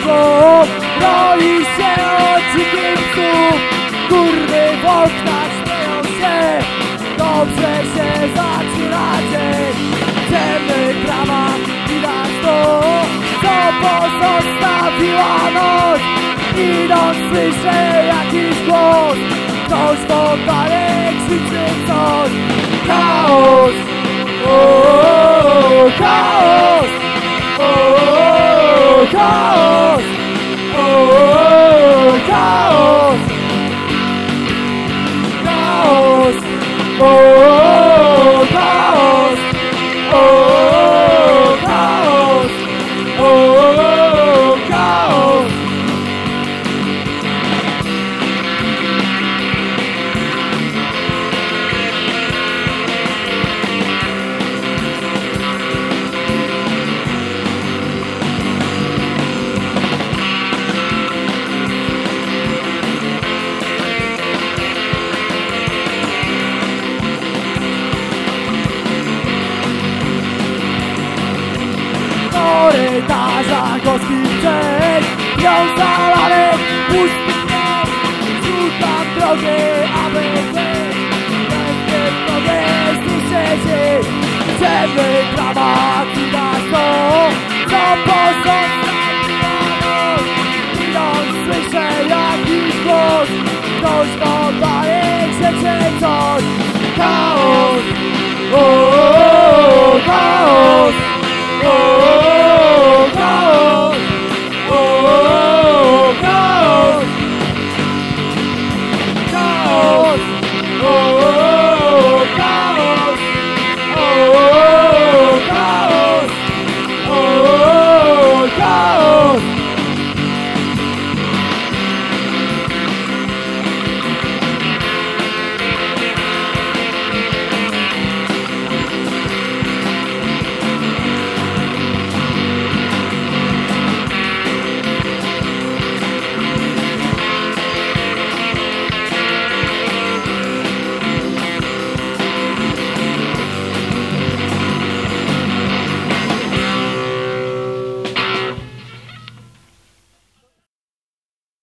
Tylko broi się od cudowców Kurwy w oknach śmieją się. Dobrze się zaczynacie Ciemny trawa widać to Co pozostawiła noc? Idąc słyszę jakiś głos. Ktoś w oddale krzyczy coś. Chaos! O, o, o, chaos! O, gorzki cel Ją zalany pusty cel Słucham drogę ABC Będzie w drogę słyszeć Chcemy prawa widać to Co pozostawiano Idąc słyszę jakiś głos Ktoś oddaje krzyczy coś Chaos oh.